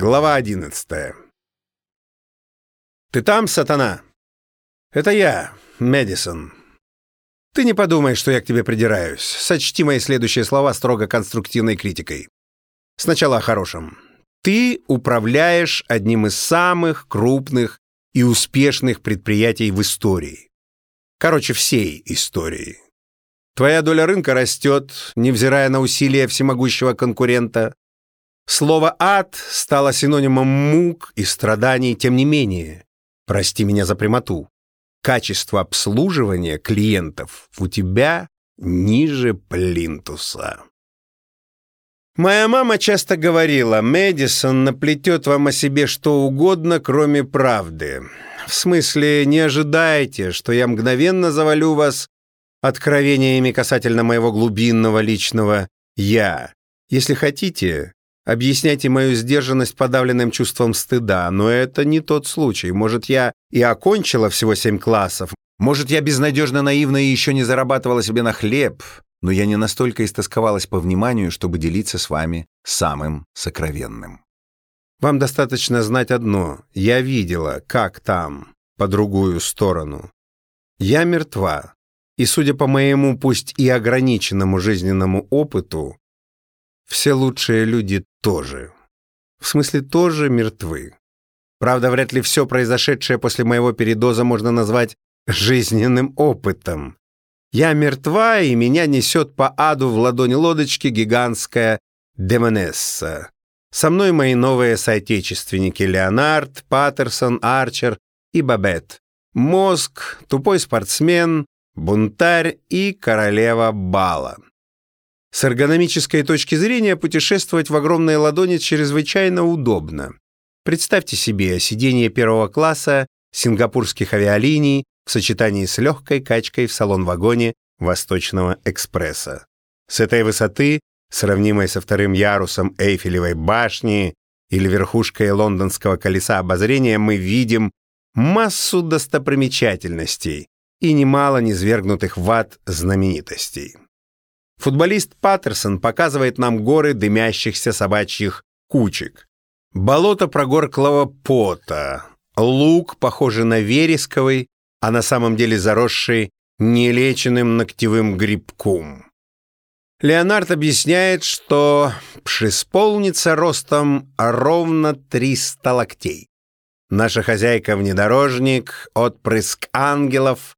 Глава одиннадцатая. «Ты там, сатана?» «Это я, Мэдисон. Ты не подумай, что я к тебе придираюсь. Сочти мои следующие слова строго конструктивной критикой. Сначала о хорошем. Ты управляешь одним из самых крупных и успешных предприятий в истории. Короче, всей истории. Твоя доля рынка растет, невзирая на усилия всемогущего конкурента. Слово «ад» стало синонимом мук и страданий, тем не менее. Прости меня за прямоту. Качество обслуживания клиентов у тебя ниже плинтуса. Моя мама часто говорила, Мэдисон наплетет вам о себе что угодно, кроме правды. В смысле, не ожидайте, что я мгновенно завалю вас откровениями касательно моего глубинного личного «я». Если хотите, объясняйте мою сдержанность подавленным чувством стыда, но это не тот случай. Может, я и окончила всего семь классов, может, я безнадежно наивна и еще не зарабатывала себе на хлеб, но я не настолько истосковалась по вниманию, чтобы делиться с вами самым сокровенным. Вам достаточно знать одно. Я видела, как там, по другую сторону. Я мертва. И, судя по моему, пусть и ограниченному жизненному опыту, все лучшие люди тоже. В смысле, тоже мертвы. Правда, вряд ли все произошедшее после моего передоза можно назвать жизненным опытом. Я мертва, и меня несет по аду в ладони лодочки гигантская демонесса. Со мной мои новые соотечественники Леонард, Паттерсон, Арчер и Бабет. Мозг, тупой спортсмен, бунтарь и королева бала. С эргономической точки зрения путешествовать в огромной ладони чрезвычайно удобно. Представьте себе сиденье первого класса сингапурских авиалиний в сочетании с легкой качкой в салон-вагоне Восточного экспресса. С этой высоты, сравнимой со вторым ярусом Эйфелевой башни или верхушкой лондонского колеса обозрения, мы видим массу достопримечательностей и немало низвергнутых в ад знаменитостей. Футболист Паттерсон показывает нам горы дымящихся собачьих кучек, болото прогорклого пота, луг, похожий на вересковый, а на самом деле заросший нелеченным ногтевым грибком. Леонард объясняет, что пшисполница ростом ровно 300 локтей. Наша хозяйка-внедорожник, отпрыск ангелов,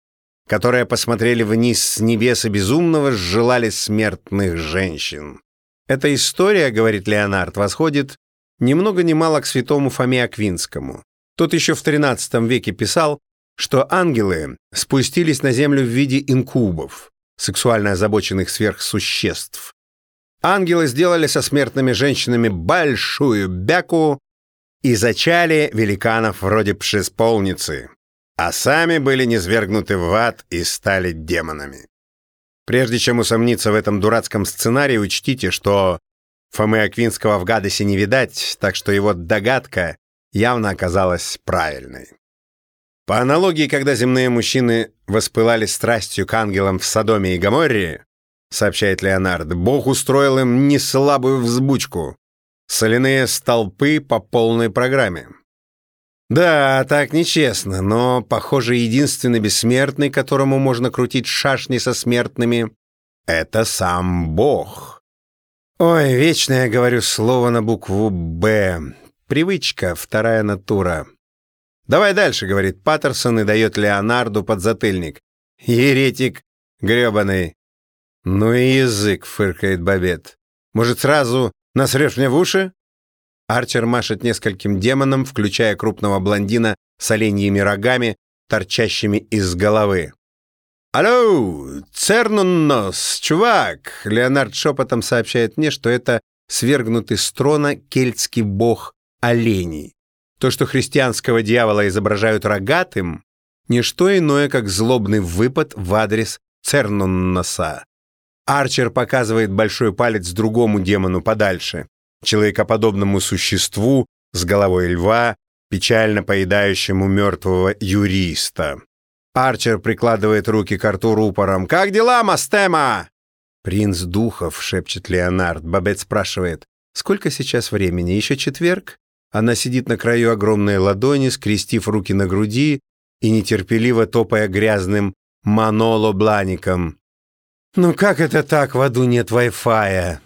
которые посмотрели вниз с небес и безумного желали смертных женщин. Эта история, говорит Леонард, восходит ни много ни мало к святому Фоме Аквинскому. Тот еще в XIII веке писал, что ангелы спустились на землю в виде инкубов, сексуально озабоченных сверхсуществ. Ангелы сделали со смертными женщинами большую бяку и зачали великанов вроде пшесполницы, а сами были низвергнуты в ад и стали демонами. Прежде чем усомниться в этом дурацком сценарии, учтите, что Фомы Аквинского в Гадесе не видать, так что его догадка явно оказалась правильной. По аналогии, когда земные мужчины воспылали страстью к ангелам в Содоме и Гоморре, сообщает Леонард, Бог устроил им неслабую взбучку. Соляные столпы по полной программе. Да, так нечестно, но, похоже, единственный бессмертный, которому можно крутить шашни со смертными, это сам Бог. Ой, вечно я говорю слово на букву «Б». Привычка, вторая натура. «Давай дальше», — говорит Паттерсон и дает Леонарду подзатыльник. «Еретик гребаный». «Ну и язык», — фыркает Бабет. «Может, сразу насрешь мне в уши?» Арчер машет нескольким демонам, включая крупного блондина с оленьими рогами, торчащими из головы. «Алло, Цернуннос, чувак!» Леонард шепотом сообщает мне, что это свергнутый с трона кельтский бог оленей. То, что христианского дьявола изображают рогатым, не что иное, как злобный выпад в адрес Цернунноса. Арчер показывает большой палец другому демону подальше, человекоподобному существу с головой льва, печально поедающему мертвого юриста. Арчер прикладывает руки к рту рупором. «Как дела, Мастема?» «Принц Духов», — шепчет Леонард. Бабет спрашивает. «Сколько сейчас времени? Еще четверг?» Она сидит на краю огромной ладони, скрестив руки на груди и нетерпеливо топая грязным маноло-блаником. «Ну как это так, в аду нет Wi-Fi?»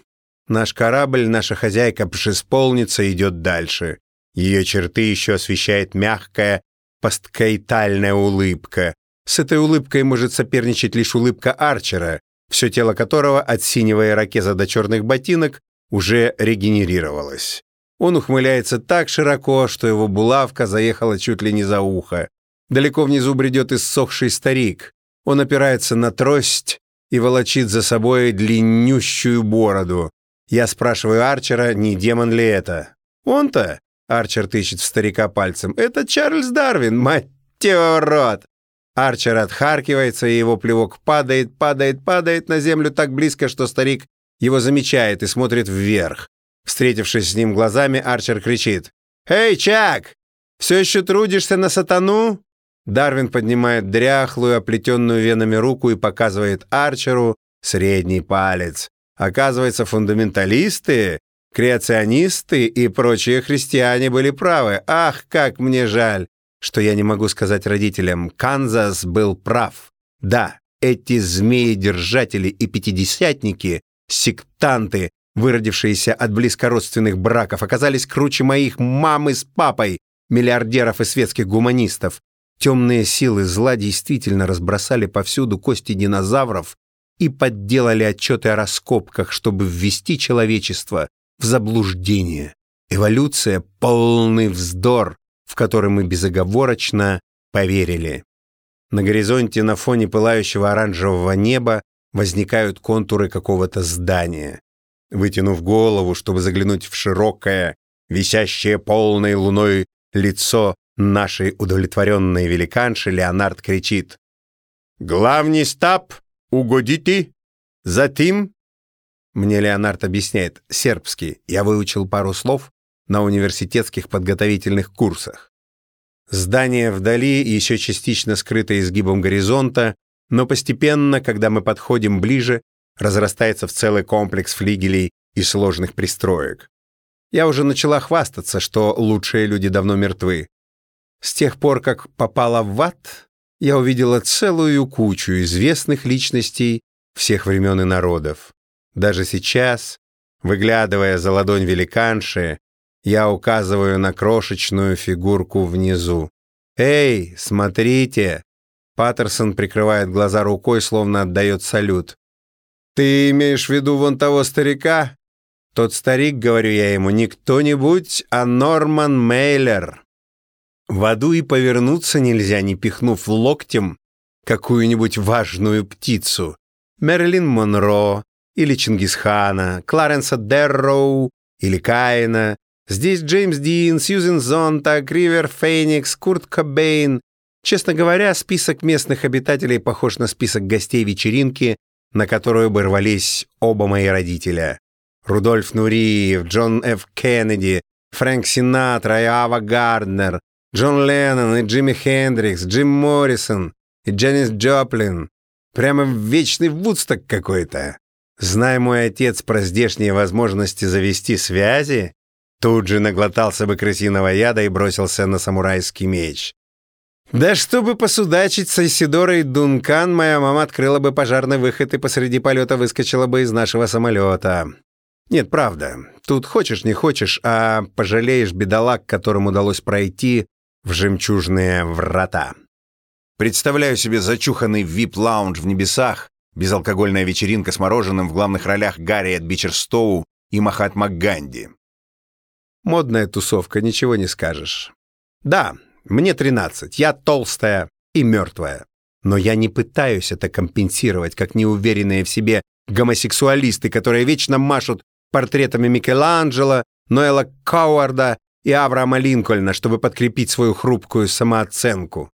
Наш корабль, наша хозяйка-пшесполница идет дальше. Ее черты еще освещает мягкая, посткаитальная улыбка. С этой улыбкой может соперничать лишь улыбка Арчера, все тело которого от синего ирокеза до черных ботинок уже регенерировалось. Он ухмыляется так широко, что его булавка заехала чуть ли не за ухо. Далеко внизу бредет иссохший старик. Он опирается на трость и волочит за собой длиннющую бороду. Я спрашиваю Арчера, не демон ли это. Он-то, Арчер тычет в старика пальцем, это Чарльз Дарвин, мать рот. Арчер отхаркивается, и его плевок падает, падает, падает на землю так близко, что старик его замечает и смотрит вверх. Встретившись с ним глазами, Арчер кричит. «Эй, Чак! Все еще трудишься на сатану?» Дарвин поднимает дряхлую, оплетенную венами руку и показывает Арчеру средний палец. Оказывается, фундаменталисты, креационисты и прочие христиане были правы. Ах, как мне жаль, что я не могу сказать родителям. Канзас был прав. Да, эти змеи-держатели и пятидесятники, сектанты, выродившиеся от близкородственных браков, оказались круче моих мамы с папой, миллиардеров и светских гуманистов. Темные силы зла действительно разбросали повсюду кости динозавров и подделали отчеты о раскопках, чтобы ввести человечество в заблуждение. Эволюция — полный вздор, в который мы безоговорочно поверили. На горизонте на фоне пылающего оранжевого неба возникают контуры какого-то здания. Вытянув голову, чтобы заглянуть в широкое, висящее полной луной лицо нашей удовлетворенной великанши, Леонард кричит «Главный стаб Угодите? Затем?» Мне Леонард объясняет, сербский, я выучил пару слов на университетских подготовительных курсах. Здание вдали, еще частично скрыто изгибом горизонта, но постепенно, когда мы подходим ближе, разрастается в целый комплекс флигелей и сложных пристроек. Я уже начала хвастаться, что лучшие люди давно мертвы. С тех пор, как попала в ад, я увидела целую кучу известных личностей всех времен и народов. Даже сейчас, выглядывая за ладонь великанши, я указываю на крошечную фигурку внизу. «Эй, смотрите!» Паттерсон прикрывает глаза рукой, словно отдает салют. «Ты имеешь в виду вон того старика?» «Тот старик, — говорю я ему, — не кто-нибудь, а Норман Мейлер. В аду и повернуться нельзя, не пихнув локтем какую-нибудь важную птицу. Мерлин Монро или Чингисхана, Кларенса Дерроу или Каина. Здесь Джеймс Дин, Сьюзен Зонтак, Ривер Феникс, Курт Кобейн. Честно говоря, список местных обитателей похож на список гостей вечеринки, на которую бы рвались оба мои родителя. Рудольф Нуриев, Джон Ф. Кеннеди, Фрэнк Синатра и Ава Гарднер, Джон Леннон и Джимми Хендрикс, Джим Моррисон и Дженнис Джоплин. Прямо вечный вудсток какой-то. Зная мой отец про здешние возможности завести связи, тут же наглотался бы крысиного яда и бросился на самурайский меч. Да чтобы посудачить с Исидорой Дункан, моя мама открыла бы пожарный выход и посреди полета выскочила бы из нашего самолета. Нет, правда, тут хочешь не хочешь, а пожалеешь бедолаг, которым удалось пройти в жемчужные врата. Представляю себе зачуханный вип-лаунж в небесах, безалкогольная вечеринка с мороженым в главных ролях Гарриет Бичерстоу и Махатма Ганди. Модная тусовка, ничего не скажешь. Да, мне 13, я толстая и мертвая. Но я не пытаюсь это компенсировать, как неуверенные в себе гомосексуалисты, которые вечно машут портретами Микеланджело, Ноэла Кауарда и Авраама Линкольна, чтобы подкрепить свою хрупкую самооценку.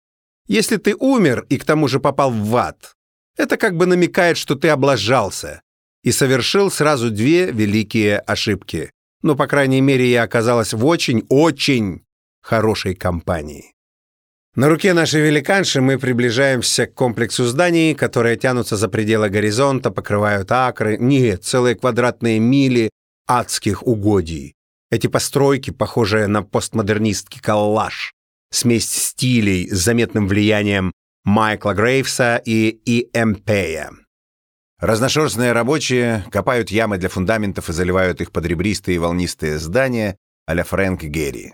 Если ты умер и к тому же попал в ад, это как бы намекает, что ты облажался и совершил сразу две великие ошибки. Но, по крайней мере, я оказалась в очень-очень хорошей компании. На руке нашей великанши мы приближаемся к комплексу зданий, которые тянутся за пределы горизонта, покрывают акры, нет, целые квадратные мили адских угодий. Эти постройки, похожие на постмодернистский коллаж, смесь стилей с заметным влиянием Майкла Грейвса и И.М.Пея. Разношерстные рабочие копают ямы для фундаментов и заливают их под ребристые и волнистые здания а-ля Фрэнк Герри.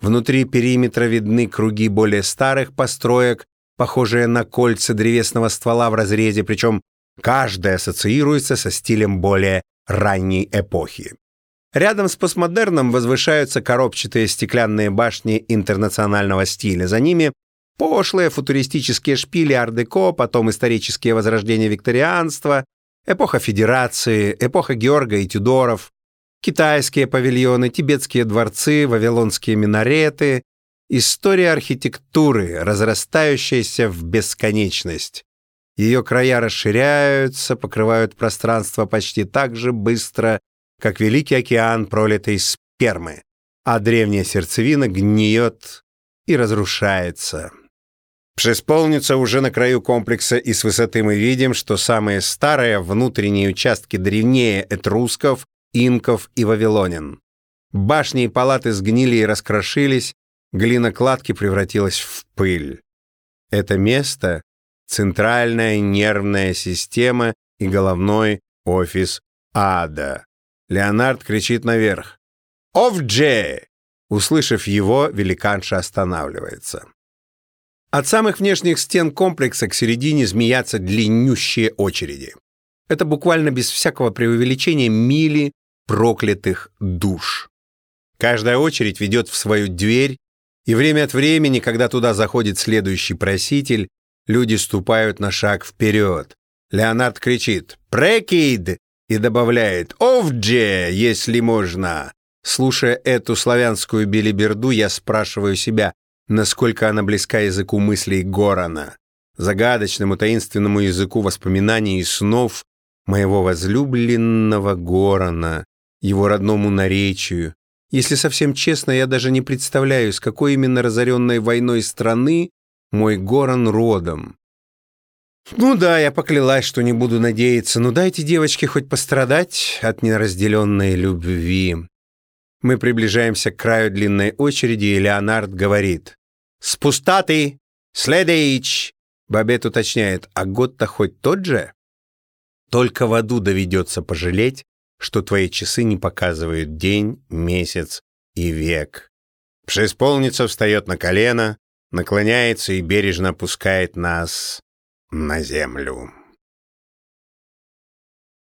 Внутри периметра видны круги более старых построек, похожие на кольца древесного ствола в разрезе, причем каждая ассоциируется со стилем более ранней эпохи. Рядом с постмодерном возвышаются коробчатые стеклянные башни интернационального стиля. За ними пошлые футуристические шпили ар-деко, потом исторические возрождения викторианства, эпоха Федерации, эпоха Георга и Тюдоров, китайские павильоны, тибетские дворцы, вавилонские минареты, история архитектуры, разрастающаяся в бесконечность. Ее края расширяются, покрывают пространство почти так же быстро, как Великий океан пролитой спермы, а древняя сердцевина гниет и разрушается. Преисполнится уже на краю комплекса, и с высоты мы видим, что самые старые внутренние участки древнее этрусков, инков и вавилонин. Башни и палаты сгнили и раскрошились, глина кладки превратилась в пыль. Это место — центральная нервная система и головной офис ада. Леонард кричит наверх. «Овдже!» Услышав его, великанша останавливается. От самых внешних стен комплекса к середине змеятся длиннющие очереди. Это буквально без всякого преувеличения мили проклятых душ. Каждая очередь ведет в свою дверь, и время от времени, когда туда заходит следующий проситель, люди ступают на шаг вперед. Леонард кричит «Прекид!» И добавляет «Овдже, если можно». Слушая эту славянскую билиберду, я спрашиваю себя, насколько она близка языку мыслей Горана, загадочному таинственному языку воспоминаний и снов моего возлюбленного Горана, его родному наречию. Если совсем честно, я даже не представляю, с какой именно разоренной войной страны мой Горан родом. Ну да, я поклялась, что не буду надеяться, но дайте девочке хоть пострадать от неразделенной любви. Мы приближаемся к краю длинной очереди, и Леонард говорит. «Спустатый! Следейч!» Бабет уточняет, а год-то хоть тот же? Только в аду доведется пожалеть, что твои часы не показывают день, месяц и век. Преисполница встает на колено, наклоняется и бережно опускает нас на землю.